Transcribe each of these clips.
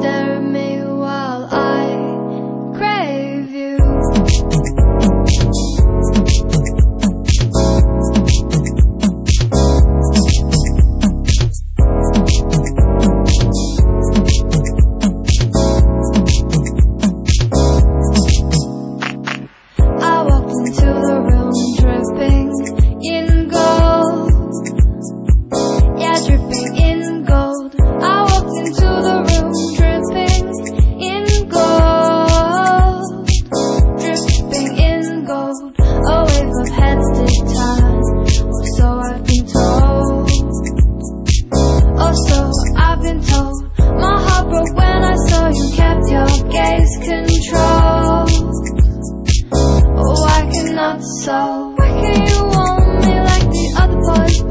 stare at me not so Why can't you want me like the other boys.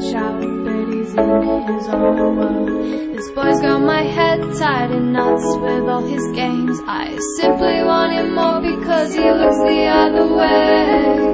but he's in his own world. This boy's got my head tied in knots with all his games. I simply want him more because he looks the other way.